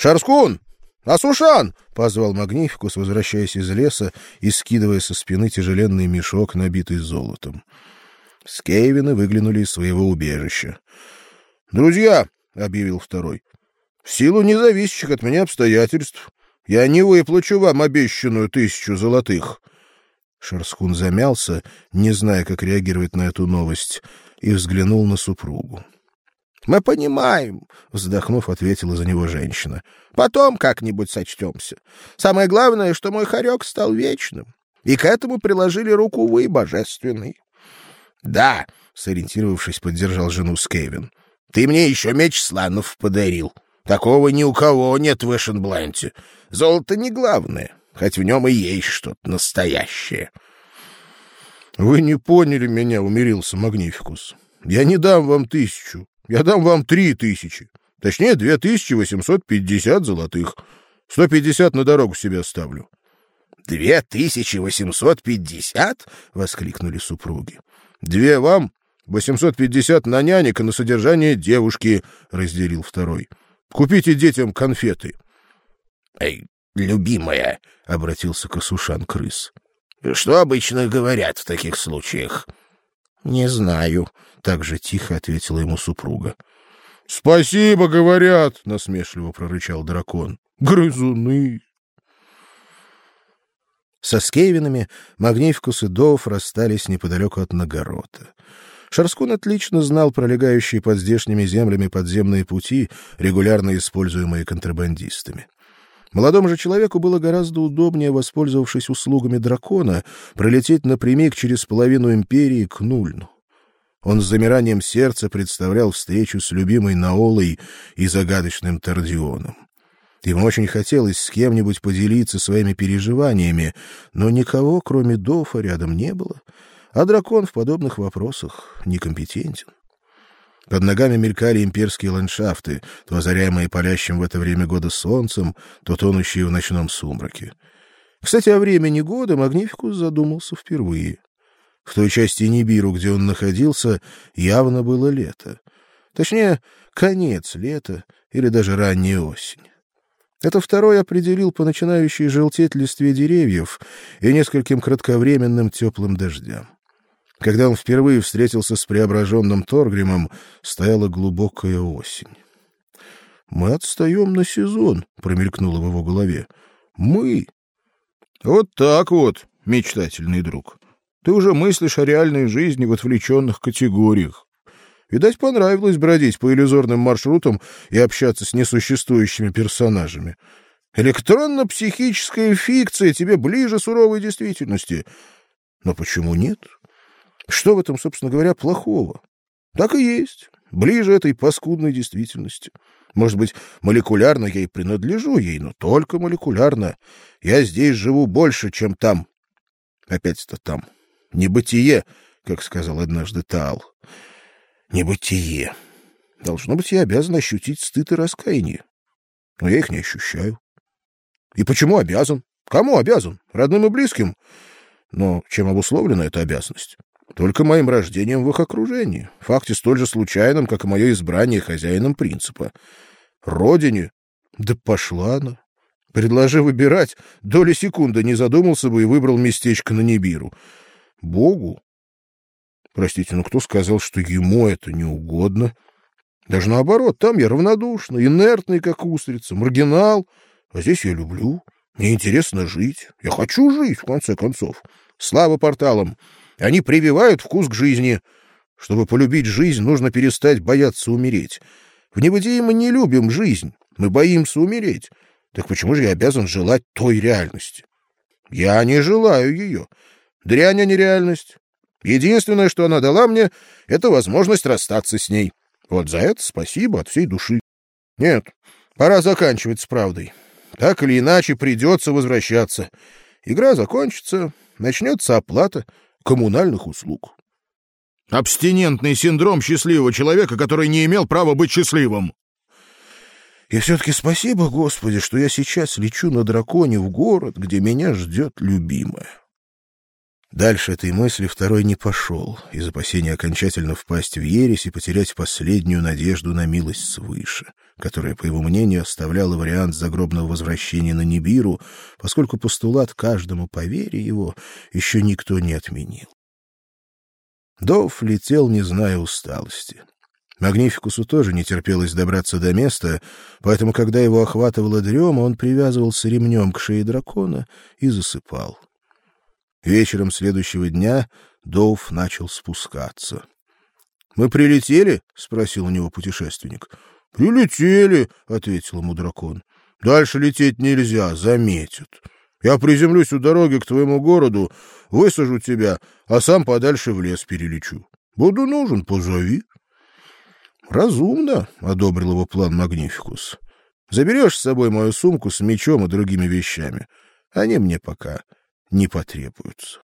Шарскун! Асушан! — позвал Магнификус, возвращаясь из леса и скидывая со спины тяжеленный мешок, набитый золотом. Скейвины выглянули из своего убежища. «Друзья!» — объявил второй. «В силу независящих от меня обстоятельств я не выплачу вам обещанную тысячу золотых». Шарскун замялся, не зная, как реагировать на эту новость, и взглянул на супругу. «Мы понимаем», — вздохнув, ответила за него женщина. «Потом как-нибудь сочтемся. Самое главное, что мой хорек стал вечным, и к этому приложили руку вы, божественный». «Да», — сориентировавшись, поддержал жену Скевин. «Ты мне еще меч сланов подарил. Такого ни у кого нет в Эшенбланте. Золото не главное, хоть в нем и есть что-то настоящее». «Вы не поняли меня», — умирился Магнификус. «Я не дам вам тысячу. Я дам вам три тысячи. Точнее, две тысячи восемьсот пятьдесят золотых. Сто пятьдесят на дорогу себе оставлю. — Две тысячи восемьсот пятьдесят? — воскликнули супруги. — Две вам, восемьсот пятьдесят на нянек и на содержание девушки, — разделил второй. — Купите детям конфеты. — Эй, любимая, — обратился Косушан крыс, — что обычно говорят в таких случаях? — Не знаю, — так же тихо ответила ему супруга. — Спасибо, говорят, — насмешливо прорычал дракон. — Грызуны! Со скейвинами Магнификус и Доуф расстались неподалеку от Нагорота. Шарскун отлично знал пролегающие под здешними землями подземные пути, регулярно используемые контрабандистами. Молодому же человеку было гораздо удобнее, воспользовавшись услугами дракона, пролететь напрямик через половину империи к Нульну. Он с замиранием сердца представлял встречу с любимой Наолой и загадочным Тардионом. Ему очень хотелось с кем-нибудь поделиться своими переживаниями, но никого, кроме Дофа, рядом не было, а дракон в подобных вопросах некомпетентен. Под ногами мелькали имперские ландшафты, то озаряемые палящим в это время года солнцем, то тонущие в ночном сумраке. Кстати, о времени года Магнификус задумался впервые. В той части Нибиру, где он находился, явно было лето. Точнее, конец лета или даже ранняя осень. Это второй определил по начинающей желтеть листве деревьев и нескольким кратковременным теплым дождям. Когда он впервые встретился с преображенным Торгримом, стояла глубокая осень. «Мы отстаем на сезон», — промелькнуло в его голове. «Мы». «Вот так вот, мечтательный друг. Ты уже мыслишь о реальной жизни в отвлеченных категориях. Видать, понравилось бродить по иллюзорным маршрутам и общаться с несуществующими персонажами. Электронно-психическая фикция тебе ближе суровой действительности. Но почему нет? Что в этом, собственно говоря, плохого? Так и есть. Ближе этой паскудной действительности. Может быть, молекулярно я и принадлежу ей, но только молекулярно. Я здесь живу больше, чем там. Опять-то там. Небытие, как сказал однажды Таал. Небытие. Должно быть, я обязан ощутить стыд и раскаяние. Но я их не ощущаю. И почему обязан? Кому обязан? Родным и близким? Но чем обусловлена эта обязанность? Только моим рождением в их окружении, факте столь же случайным, как и мое избрание хозяином принципа. Родине? Да пошла она. Предложи выбирать, доли секунды не задумался бы и выбрал местечко на Небиру. Богу? Простите, но кто сказал, что ему это не угодно? Даже наоборот, там я равнодушный, инертный, как устрица, маргинал, а здесь я люблю. Мне интересно жить. Я хочу жить, в конце концов. Слава порталам! Они прививают вкус к жизни. Чтобы полюбить жизнь, нужно перестать бояться умереть. В небытии мы не любим жизнь, мы боимся умереть. Так почему же я обязан желать той реальности? Я не желаю ее. Дрянь, а не реальность. Единственное, что она дала мне, — это возможность расстаться с ней. Вот за это спасибо от всей души. Нет, пора заканчивать с правдой. Так или иначе придется возвращаться. Игра закончится, начнется оплата коммунальных услуг. Абстинентный синдром счастливого человека, который не имел права быть счастливым. И все-таки спасибо, Господи, что я сейчас лечу на драконе в город, где меня ждет любимая. Дальше этой мысли второй не пошел, из опасения окончательно впасть в ересь и потерять последнюю надежду на милость свыше, которая, по его мнению, оставляла вариант загробного возвращения на Нибиру, поскольку постулат каждому по вере его еще никто не отменил. Дов летел, не зная усталости. Магнификусу тоже не терпелось добраться до места, поэтому, когда его охватывала дрема, он привязывался ремнем к шее дракона и засыпал. Вечером следующего дня Доуф начал спускаться. Мы прилетели? спросил у него путешественник. Прилетели, ответил ему дракон. Дальше лететь нельзя, заметят. Я приземлюсь у дороги к твоему городу, высажу тебя, а сам подальше в лес перелечу. Буду нужен, позови. Разумно, одобрил его план Магнификус. Заберешь с собой мою сумку с мечом и другими вещами. Они мне пока не потребуются.